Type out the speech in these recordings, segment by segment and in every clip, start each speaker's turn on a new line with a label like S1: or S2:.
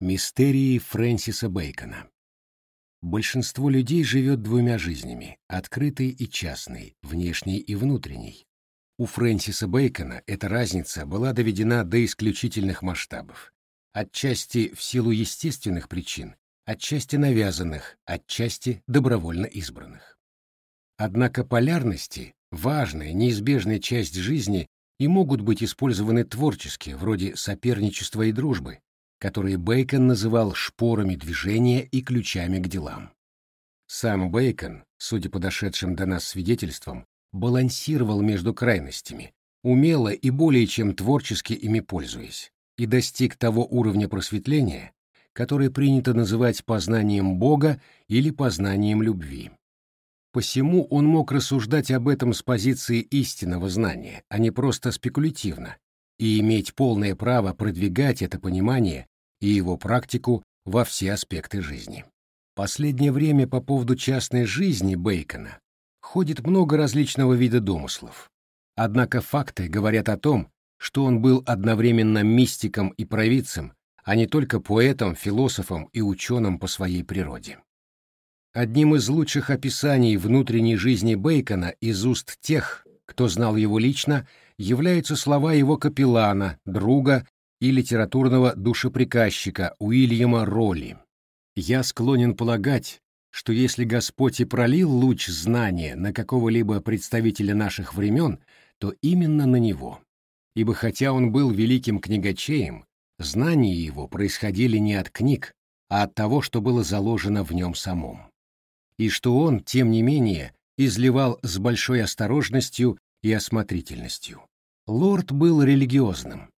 S1: Мистерии Фрэнсиса Бэйкона. Большинство людей живет двумя жизнями – открытой и частной, внешней и внутренней. У Фрэнсиса Бэйкона эта разница была доведена до исключительных масштабов. Отчасти в силу естественных причин, отчасти навязанных, отчасти добровольно избранных. Однако полярности – важная, неизбежная часть жизни и могут быть использованы творчески, вроде соперничества и дружбы, которые Бейкон называл шпорами движения и ключами к делам. Сам Бейкон, судя по дошедшим до нас свидетельствам, балансировал между крайностями, умело и более чем творчески ими пользуясь, и достиг того уровня просветления, который принято называть познанием Бога или познанием любви. Посему он мог рассуждать об этом с позиции истинного знания, а не просто спекулятивно, и иметь полное право продвигать это понимание и его практику во все аспекты жизни. Последнее время по поводу частной жизни Бейкона ходит много различного вида домыслов. Однако факты говорят о том, что он был одновременно мистиком и провидцем, а не только поэтом, философом и ученым по своей природе. Одним из лучших описаний внутренней жизни Бейкона из уст тех, кто знал его лично, являются слова его капеллана, друга и литературного душеприказчика Уильяма Ролли. Я склонен полагать, что если Господь и пролил луч знания на какого-либо представителя наших времен, то именно на него. Ибо хотя он был великим книгачеем, знания его происходили не от книг, а от того, что было заложено в нем самом. И что он, тем не менее, изливал с большой осторожностью и осмотрительностью. Лорд был религиозным,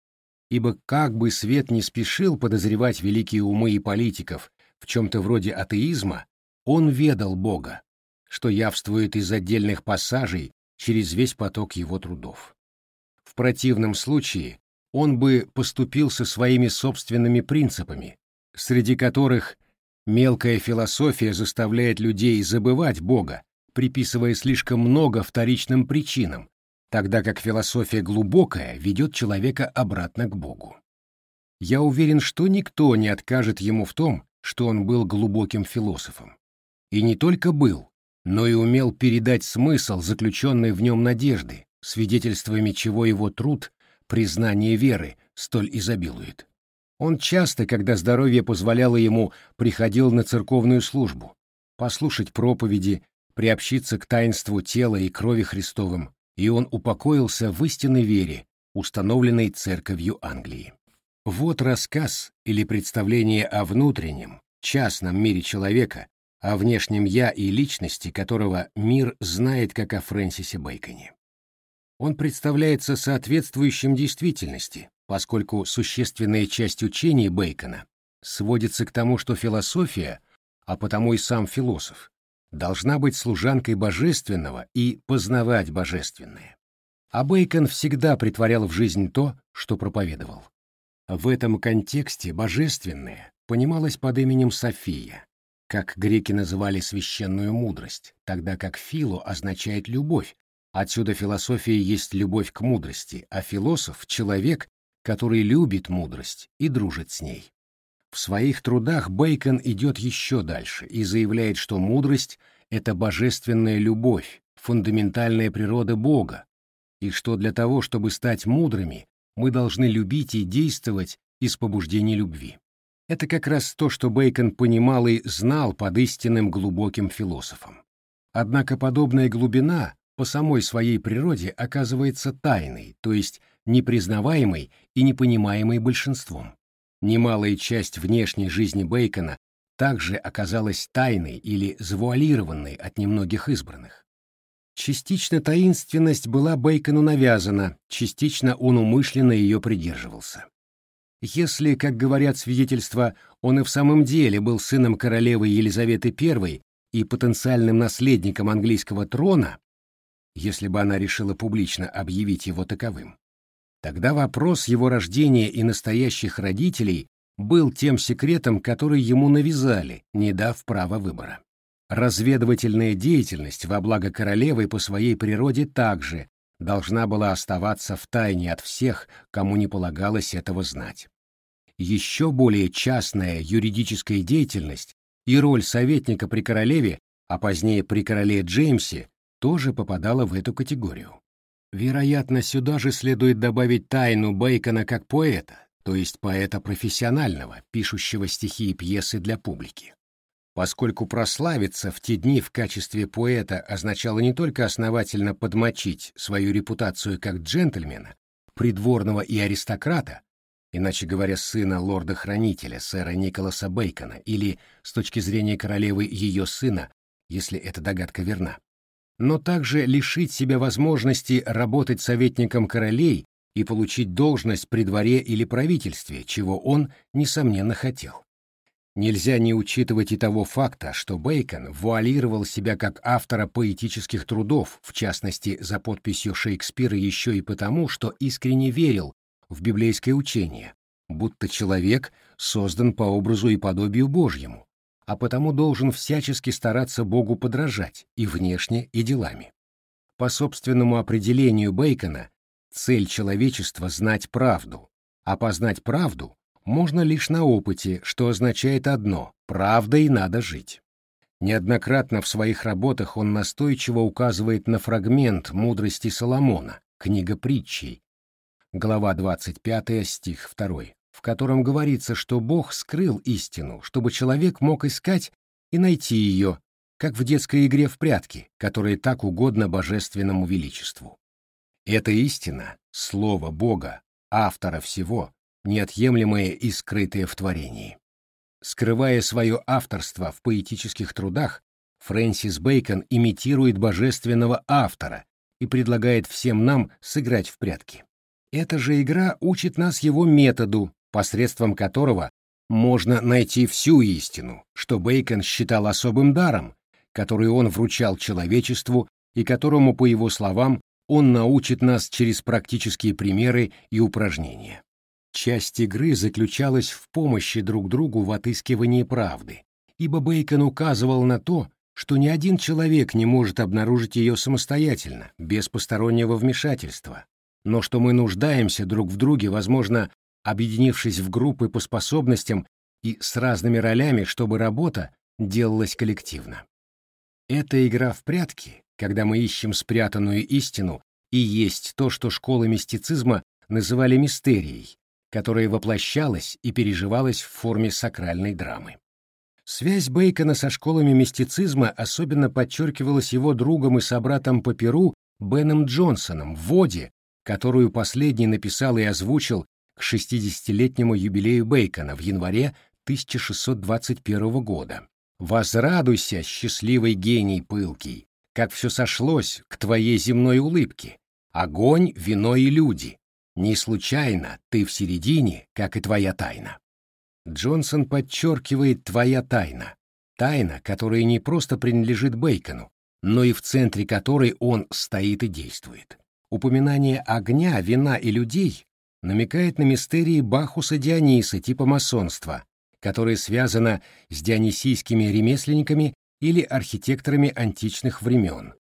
S1: ибо как бы свет не спешил подозревать великие умы и политиков в чем-то вроде атеизма, он ведал Бога, что явствует из отдельных пассажей через весь поток его трудов. В противном случае он бы поступил со своими собственными принципами, среди которых мелкая философия заставляет людей забывать Бога, приписывая слишком много вторичным причинам, тогда как философия глубокая ведет человека обратно к Богу. Я уверен, что никто не откажет ему в том, что он был глубоким философом. И не только был, но и умел передать смысл заключенной в нем надежды, свидетельствами чего его труд, признание веры, столь изобилует. Он часто, когда здоровье позволяло ему, приходил на церковную службу, послушать проповеди, приобщиться к таинству тела и крови Христовым, и он упокоился в истинной вере, установленной церковью Англии. Вот рассказ или представление о внутреннем, частном мире человека, о внешнем «я» и личности, которого мир знает как о Фрэнсисе Бэйконе. Он представляется соответствующим действительности, поскольку существенная часть учений Бэйкона сводится к тому, что философия, а потому и сам философ, должна быть служанкой божественного и познавать божественное. А Бейкон всегда притворял в жизнь то, что проповедовал. В этом контексте божественное понималось под именем София, как греки называли священную мудрость, тогда как фило означает любовь, отсюда философия есть любовь к мудрости, а философ — человек, который любит мудрость и дружит с ней. В своих трудах Бейкон идет еще дальше и заявляет, что мудрость — это божественная любовь, фундаментальная природа Бога, и что для того, чтобы стать мудрыми, мы должны любить и действовать из побуждений любви. Это как раз то, что Бейкон понимал и знал под истинным глубоким философом. Однако подобная глубина по самой своей природе оказывается тайной, то есть непризнаваемой и непонимаемой большинством. Немалая часть внешней жизни Бейкона также оказалась тайной или завуалированной от немногих избранных. Частично таинственность была Бейкону навязана, частично он умышленно ее придерживался. Если, как говорят свидетельства, он и в самом деле был сыном королевы Елизаветы I и потенциальным наследником английского трона, если бы она решила публично объявить его таковым, Тогда вопрос его рождения и настоящих родителей был тем секретом, который ему навязали, не дав права выбора. Разведывательная деятельность во благо королевы по своей природе также должна была оставаться в тайне от всех, кому не полагалось этого знать. еще более частная юридическая деятельность и роль советника при королеве, а позднее при короле Джеймсе, тоже попадала в эту категорию. Вероятно, сюда же следует добавить тайну Бейкона как поэта, то есть поэта профессионального, пишущего стихи и пьесы для публики. Поскольку прославиться в те дни в качестве поэта означало не только основательно подмочить свою репутацию как джентльмена, придворного и аристократа, иначе говоря, сына лорда-хранителя, сэра Николаса Бейкона, или, с точки зрения королевы, ее сына, если эта догадка верна, но также лишить себя возможности работать советником королей и получить должность при дворе или правительстве, чего он, несомненно, хотел. Нельзя не учитывать и того факта, что Бейкон вуалировал себя как автора поэтических трудов, в частности, за подписью Шекспира еще и потому, что искренне верил в библейское учение, будто человек создан по образу и подобию Божьему, а потому должен всячески стараться Богу подражать и внешне, и делами. По собственному определению Бейкона, цель человечества — знать правду, а познать правду можно лишь на опыте, что означает одно — правдой надо жить. Неоднократно в своих работах он настойчиво указывает на фрагмент мудрости Соломона, книга притчей, глава 25, стих 2 в котором говорится, что Бог скрыл истину, чтобы человек мог искать и найти ее, как в детской игре в прятки, которая так угодна божественному величеству. Эта истина — слово Бога, автора всего, неотъемлемое и скрытое в творении. Скрывая свое авторство в поэтических трудах, Фрэнсис Бэйкон имитирует божественного автора и предлагает всем нам сыграть в прятки. Эта же игра учит нас его методу, посредством которого можно найти всю истину, что Бейкон считал особым даром, который он вручал человечеству и которому, по его словам, он научит нас через практические примеры и упражнения. Часть игры заключалась в помощи друг другу в отыскивании правды, ибо Бейкон указывал на то, что ни один человек не может обнаружить ее самостоятельно, без постороннего вмешательства, но что мы нуждаемся друг в друге, возможно, объединившись в группы по способностям и с разными ролями, чтобы работа делалась коллективно. Эта игра в прятки, когда мы ищем спрятанную истину, и есть то, что школы мистицизма называли мистерией, которая воплощалась и переживалась в форме сакральной драмы. Связь Бейкона со школами мистицизма особенно подчеркивалась его другом и собратом по Перу Беном Джонсоном в «Воде», которую последний написал и озвучил к 60-летнему юбилею Бейкона в январе 1621 года. «Возрадуйся, счастливый гений пылкий, как все сошлось к твоей земной улыбке. Огонь, вино и люди. Не случайно ты в середине, как и твоя тайна». Джонсон подчеркивает «твоя тайна». Тайна, которая не просто принадлежит Бейкону, но и в центре которой он стоит и действует. Упоминание огня, вина и людей намекает на мистерии Бахуса Диониса типа масонства, которое связано с дионисийскими ремесленниками или архитекторами античных времен.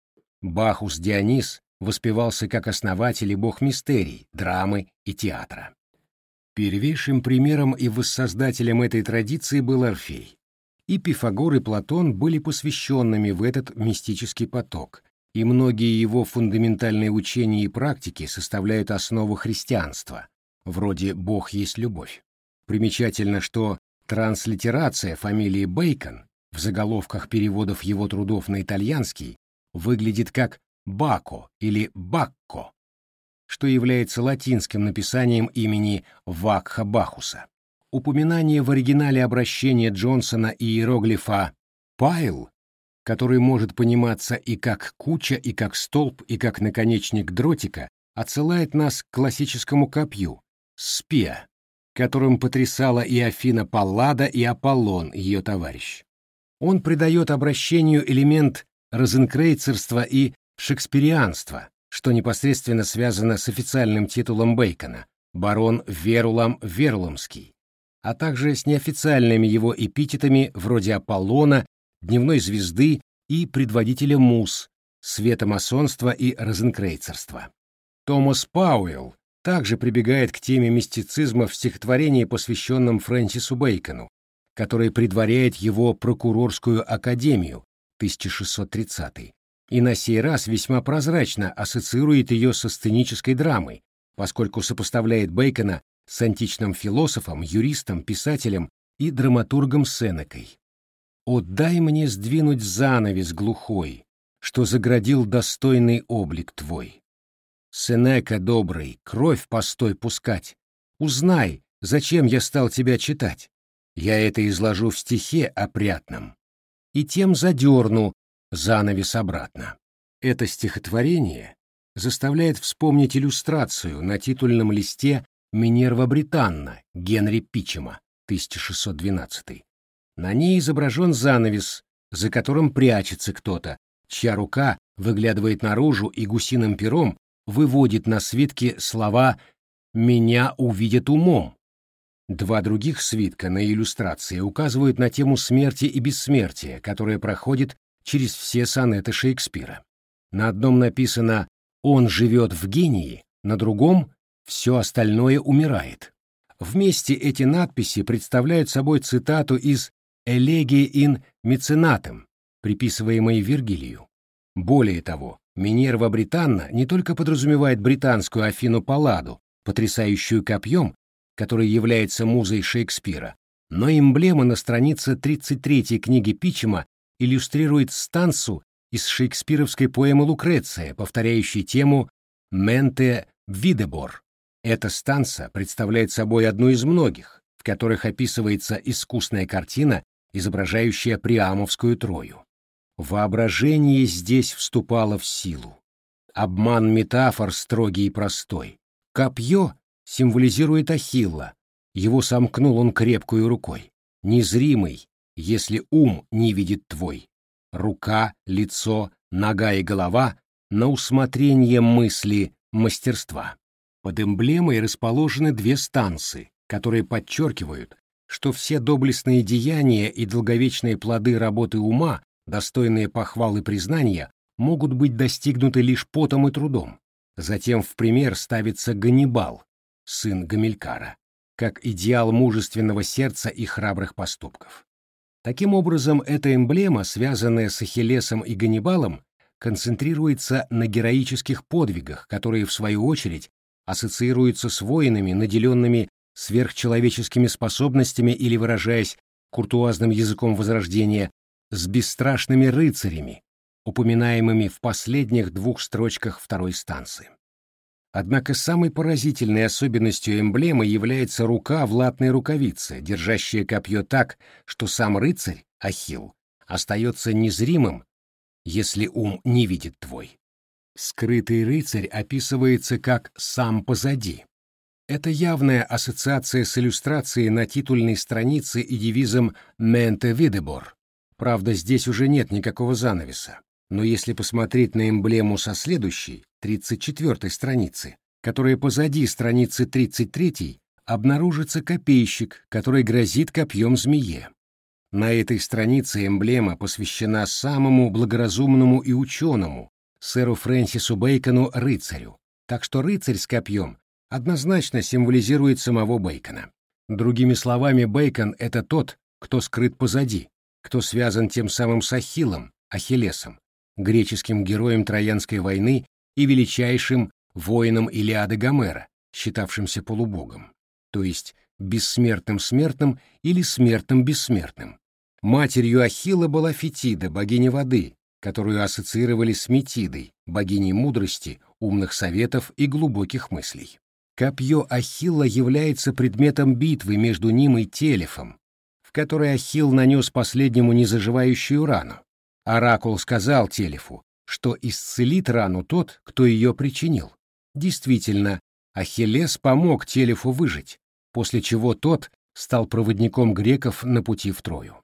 S1: Бахус Дионис воспевался как основатель и бог мистерий, драмы и театра. Первейшим примером и воссоздателем этой традиции был Орфей. И Пифагор и Платон были посвященными в этот мистический поток, и многие его фундаментальные учения и практики составляют основу христианства, вроде «Бог есть любовь». Примечательно, что транслитерация фамилии Бейкон в заголовках переводов его трудов на итальянский выглядит как «Бако» или «Бакко», что является латинским написанием имени Вакха Бахуса. Упоминание в оригинале обращения Джонсона и иероглифа «пайл», который может пониматься и как куча, и как столб, и как наконечник дротика, отсылает нас к классическому копью, Спия, которым потрясала и Афина Паллада, и Аполлон, ее товарищ. Он придает обращению элемент розенкрейцерства и шекспирианства, что непосредственно связано с официальным титулом Бейкона барон Верулам Верлумский, а также с неофициальными его эпитетами вроде Аполлона, Дневной звезды и предводителя Мус, светомасонства и розенкрейцерства. Томас Пауэлл также прибегает к теме мистицизма в стихотворении, посвященном Фрэнсису Бэйкону, который предваряет его прокурорскую академию 1630 и на сей раз весьма прозрачно ассоциирует ее со сценической драмой, поскольку сопоставляет Бейкона с античным философом, юристом, писателем и драматургом Сенекой. «О, дай мне сдвинуть занавес глухой, что заградил достойный облик твой. Сенека добрый, кровь постой пускать. Узнай, зачем я стал тебя читать. Я это изложу в стихе опрятном. И тем задерну занавес обратно. Это стихотворение заставляет вспомнить иллюстрацию на титульном листе «Минерва Британна» Генри Пичема, 1612. На ней изображен занавес, за которым прячется кто-то, чья рука выглядывает наружу и гусиным пером выводит на свитке слова «меня увидят умом». Два других свитка на иллюстрации указывают на тему смерти и бессмертия, которая проходит через все сонеты Шекспира. На одном написано «Он живет в гении», на другом «Все остальное умирает». Вместе эти надписи представляют собой цитату из «Элегии ин меценатем», приписываемой Вергилию. Более того, Минерва Британна не только подразумевает британскую Афину Палладу, потрясающую копьем, которая является музой Шекспира, но эмблема на странице 33 книги Пичема иллюстрирует станцу из шекспировской поэмы «Лукреция», повторяющей тему «Менте Видебор». Эта станция представляет собой одну из многих, в которых описывается искусная картина, изображающая Приамовскую Трою. Воображение здесь вступало в силу. Обман метафор строгий и простой. Копье символизирует Ахилла, его сомкнул он крепкую рукой. Незримый, если ум не видит твой. Рука, лицо, нога и голова на усмотрение мысли мастерства. Под эмблемой расположены две станции, которые подчеркивают, что все доблестные деяния и долговечные плоды работы ума, достойные похвал и признания, могут быть достигнуты лишь потом и трудом. Затем в пример ставится Ганнибал, сын Гамилькара, как идеал мужественного сердца и храбрых поступков. Таким образом, эта эмблема, связанная с Ахиллесом и Ганнибалом, концентрируется на героических подвигах, которые, в свою очередь, ассоциируются с воинами, наделенными сверхчеловеческими способностями или, выражаясь куртуазным языком Возрождения, с бесстрашными рыцарями, упоминаемыми в последних двух строчках второй станции. Однако самой поразительной особенностью эмблемы является рука в латной рукавице, держащая копье так, что сам рыцарь, Ахилл, остается незримым, если ум не видит твой. Скрытый рыцарь описывается как «сам позади». Это явная ассоциация с иллюстрацией на титульной странице и девизом «Менте Видебор». Правда, здесь уже нет никакого занавеса. Но если посмотреть на эмблему со следующей, 34 страницы, которая позади страницы 33, обнаружится копейщик, который грозит копьем змее. На этой странице эмблема посвящена самому благоразумному и ученому, сэру Фрэнсису Бейкону, рыцарю, так что рыцарь с копьем однозначно символизирует самого Бейкона. Другими словами, Бейкон — это тот, кто скрыт позади, кто связан тем самым с Ахиллом, Ахиллесом, греческим героем Троянской войны и величайшим воином Илиады Гомера, считавшимся полубогом, то есть бессмертным смертным или смертным бессмертным. Матерью Ахилла была Фетида, богиня воды, которую ассоциировали с Метидой, богиней мудрости, умных советов и глубоких мыслей. Копье Ахилла является предметом битвы между ним и Телефом, которой Ахилл нанес последнему незаживающую рану. Оракул сказал Телефу, что исцелит рану тот, кто ее причинил. Действительно, Ахиллес помог Телефу выжить, после чего тот стал проводником греков на пути в Трою.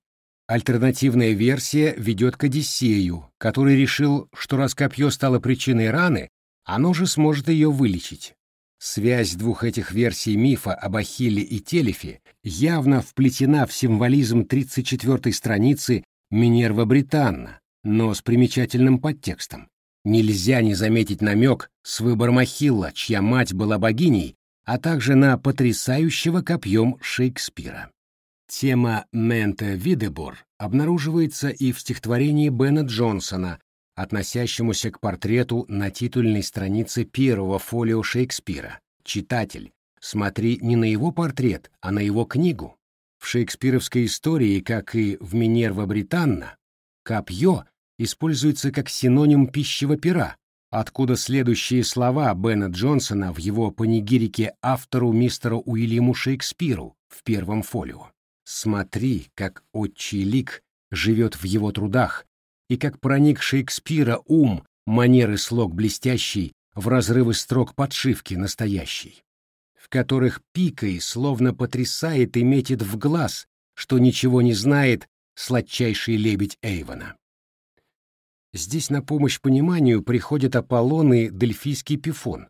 S1: Альтернативная версия ведет к Одиссею, который решил, что раз копье стало причиной раны, оно же сможет ее вылечить. Связь двух этих версий мифа об Ахилле и Телефе явно вплетена в символизм 34-й страницы Минерва Британна, но с примечательным подтекстом. нельзя не заметить намек с выбором Ахилла, чья мать была богиней, а также на потрясающего копьем Шекспира. Тема Менте Видебор обнаруживается и в стихотворении Бена Джонсона, относящемуся к портрету на титульной странице первого фолио Шекспира. Читатель, смотри не на его портрет, а на его книгу. В шекспировской истории, как и в Минерва Британна, копье используется как синоним пищевого пера, откуда следующие слова Бена Джонсона в его панигирике автору мистеру Уильяму Шекспиру в первом фолио. «Смотри, как отчий лик живет в его трудах, и как проник Шекспира ум, манеры слог блестящий, в разрывы строк подшивки настоящий, в которых пикой словно потрясает и метит в глаз, что ничего не знает сладчайший лебедь Эйвона. Здесь на помощь пониманию приходят Аполлон и Дельфийский Пифон.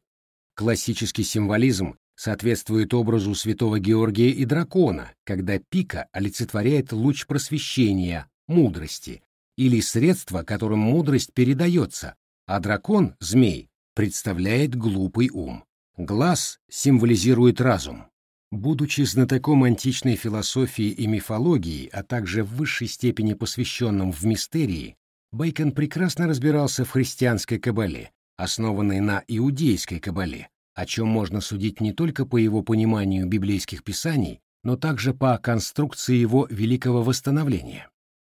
S1: Классический символизм соответствует образу святого Георгия и дракона, когда пика олицетворяет луч просвещения, мудрости, или средство, которым мудрость передается, а дракон, змей, представляет глупый ум. Глаз символизирует разум. Будучи знатоком античной философии и мифологии, а также в высшей степени посвященным в мистерии, Бейкон прекрасно разбирался в христианской кабале, основанной на иудейской кабале, о чем можно судить не только по его пониманию библейских писаний, но также по конструкции его великого восстановления.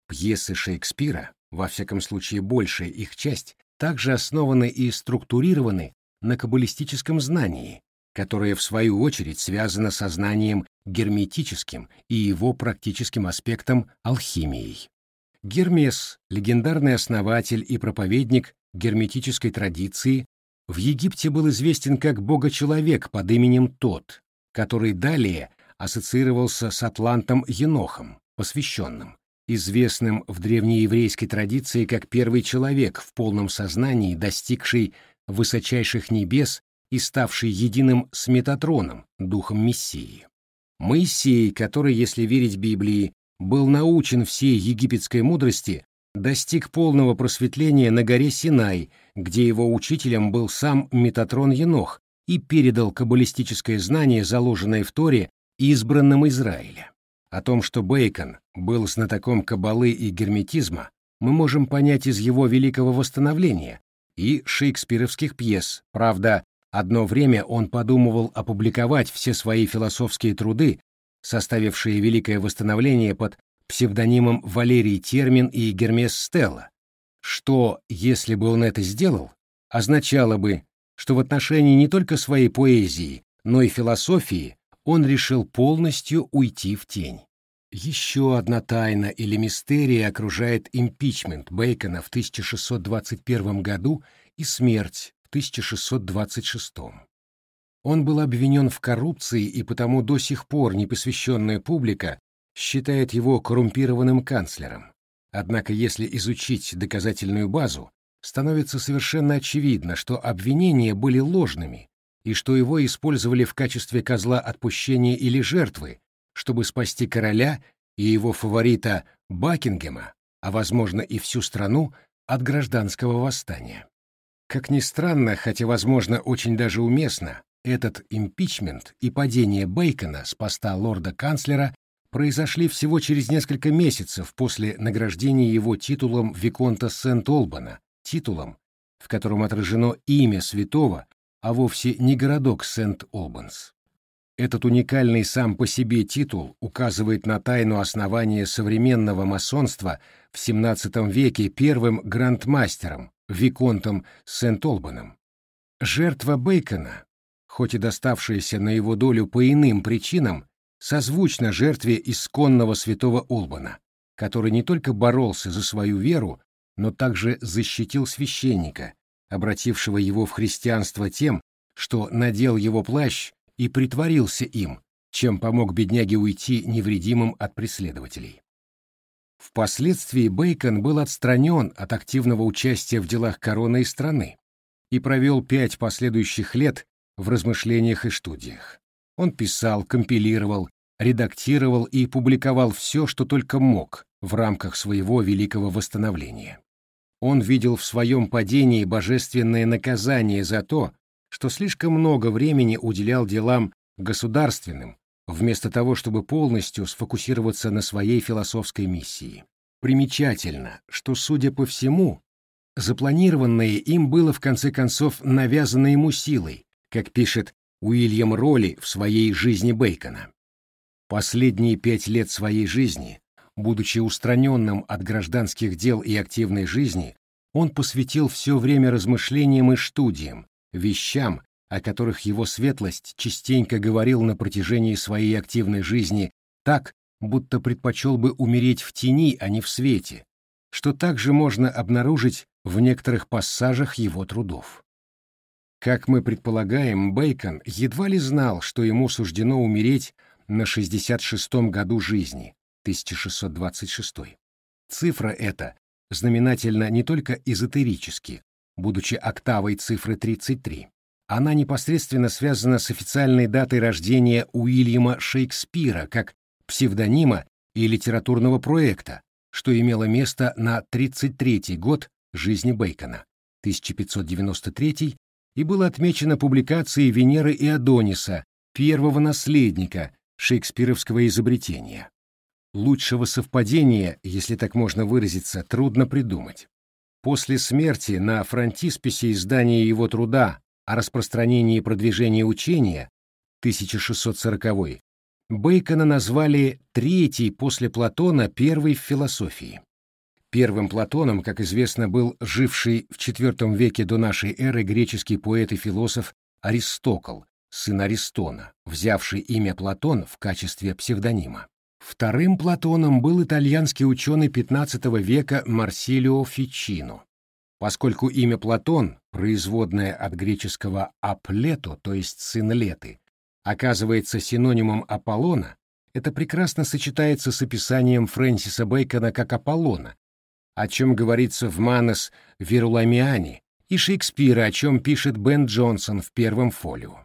S1: Пьесы Шекспира, во всяком случае большая их часть, также основаны и структурированы на каббалистическом знании, которое в свою очередь связано со знанием герметическим и его практическим аспектом алхимией. Гермес, легендарный основатель и проповедник герметической традиции, в Египте был известен как бога-человек под именем Тот, который далее ассоциировался с Атлантом Енохом, посвященным, известным в древнееврейской традиции как первый человек в полном сознании, достигший высочайших небес и ставший единым с Метатроном, духом Мессии. Моисей, который, если верить Библии, был научен всей египетской мудрости, достиг полного просветления на горе Синай, где его учителем был сам Метатрон Енох и передал каббалистическое знание, заложенное в Торе, избранным Израиля. О том, что Бейкон был знатоком каббалы и герметизма, мы можем понять из его великого восстановления и шекспировских пьес. Правда, одно время он подумывал опубликовать все свои философские труды составившие Великое восстановление под псевдонимом Валерий Термин и Гермес Стелла, что, если бы он это сделал, означало бы, что в отношении не только своей поэзии, но и философии он решил полностью уйти в тень. Еще одна тайна или мистерия окружает импичмент Бейкона в 1621 году и смерть в 1626. Он был обвинен в коррупции, и потому до сих пор непосвященная публика считает его коррумпированным канцлером. Однако если изучить доказательную базу, становится совершенно очевидно, что обвинения были ложными и что его использовали в качестве козла отпущения или жертвы, чтобы спасти короля и его фаворита Бакингема, а возможно и всю страну, от гражданского восстания. Как ни странно, хотя, возможно, очень даже уместно, этот импичмент и падение Бейкона с поста лорда-канцлера произошли всего через несколько месяцев после награждения его титулом Виконта Сент-Олбана, титулом, в котором отражено имя святого, а вовсе не городок Сент-Олбанс. Этот уникальный сам по себе титул указывает на тайну основания современного масонства в XVII веке первым грандмастером, Виконтом Сент-Олбаном. Жертва Бейкона, хоть и доставшаяся на его долю по иным причинам, созвучна жертве исконного святого Олбана, который не только боролся за свою веру, но также защитил священника, обратившего его в христианство тем, что надел его плащ и притворился им, чем помог бедняге уйти невредимым от преследователей. Впоследствии Бейкон был отстранен от активного участия в делах короны и страны и провел пять последующих лет в размышлениях и студиях. Он писал, компилировал, редактировал и публиковал все, что только мог в рамках своего великого восстановления. Он видел в своем падении божественное наказание за то, что слишком много времени уделял делам государственным, вместо того, чтобы полностью сфокусироваться на своей философской миссии. Примечательно, что, судя по всему, запланированное им было в конце концов навязано ему силой, как пишет Уильям Ролли в своей жизни Бейкона. Последние пять лет своей жизни, будучи устраненным от гражданских дел и активной жизни, он посвятил все время размышлениям и студиям, вещам, о которых его светлость частенько говорил на протяжении своей активной жизни так, будто предпочел бы умереть в тени, а не в свете, что также можно обнаружить в некоторых пассажах его трудов. Как мы предполагаем, Бейкон едва ли знал, что ему суждено умереть на 66-м году жизни, 1626. Цифра эта знаменательна не только эзотерически, будучи октавой цифры 33. Она непосредственно связана с официальной датой рождения Уильяма Шекспира как псевдонима и литературного проекта, что имело место на 33-й год жизни Бейкона, 1593, и было отмечено публикацией Венеры и Адониса, первого наследника шекспировского изобретения. Лучшего совпадения, если так можно выразиться, трудно придумать. После смерти на фронтисписе издания его труда о распространении и продвижении учения 1640 Бейкона назвали третий после Платона первый в философии. Первым Платоном, как известно, был живший в IV веке до нашей эры греческий поэт и философ Аристокл, сын Аристона, взявший имя Платон в качестве псевдонима. Вторым Платоном был итальянский ученый XV века Марсилио Фичино. Поскольку имя Платон, производное от греческого «аплето», то есть «сын Леты», оказывается синонимом Аполлона, это прекрасно сочетается с описанием Фрэнсиса Бэкона как Аполлона, о чем говорится в Манес Веруламиане, и Шекспира, о чем пишет Бен Джонсон в первом фолио.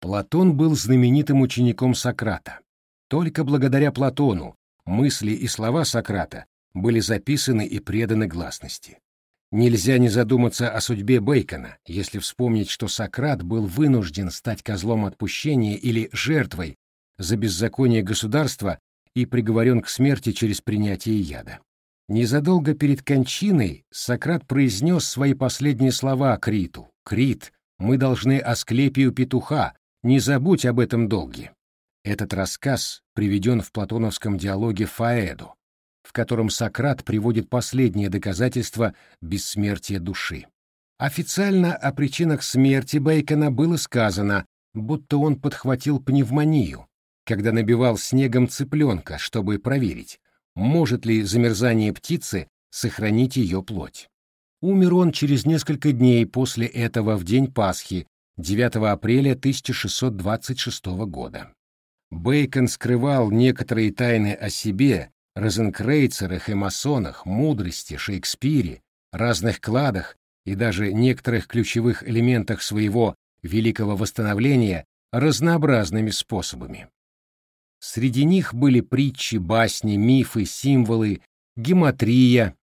S1: Платон был знаменитым учеником Сократа. Только благодаря Платону мысли и слова Сократа были записаны и преданы гласности. Нельзя не задуматься о судьбе Бейкона, если вспомнить, что Сократ был вынужден стать козлом отпущения или жертвой за беззаконие государства и приговорен к смерти через принятие яда. Незадолго перед кончиной Сократ произнес свои последние слова Криту. «Крит, мы должны Асклепию петуха, не забудь об этом долге». Этот рассказ приведен в платоновском диалоге Фаэду, в котором Сократ приводит последнее доказательство бессмертия души. Официально о причинах смерти Бейкона было сказано, будто он подхватил пневмонию, когда набивал снегом цыпленка, чтобы проверить, может ли замерзание птицы сохранить ее плоть. Умер он через несколько дней после этого в день Пасхи, 9 апреля 1626 года. Бейкон скрывал некоторые тайны о себе розенкрейцерах и масонах, мудрости, Шекспире, разных кладах и даже некоторых ключевых элементах своего великого восстановления разнообразными способами. Среди них были притчи, басни, мифы, символы, гематрия,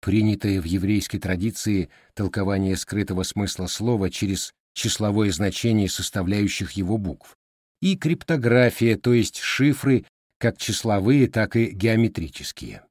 S1: принятое в еврейской традиции толкование скрытого смысла слова через числовое значение составляющих его букв, и криптография, то есть шифры как числовые, так и геометрические.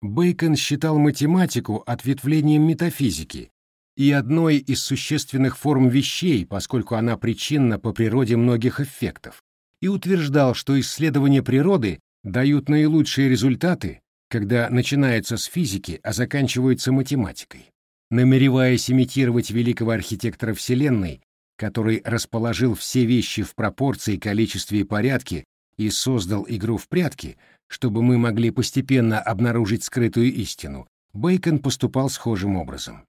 S1: Бейкон считал математику ответвлением метафизики и одной из существенных форм вещей, поскольку она причинна по природе многих эффектов, и утверждал, что исследования природы дают наилучшие результаты, когда начинаются с физики, а заканчиваются математикой. Намереваясь имитировать великого архитектора Вселенной, который расположил все вещи в пропорции, количестве и порядке, и создал игру в прятки, чтобы мы могли постепенно обнаружить скрытую истину, Бейкон поступал схожим образом.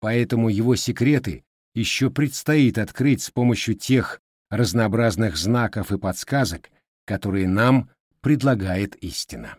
S1: Поэтому его секреты еще предстоит открыть с помощью тех разнообразных знаков и подсказок, которые нам предлагает истина.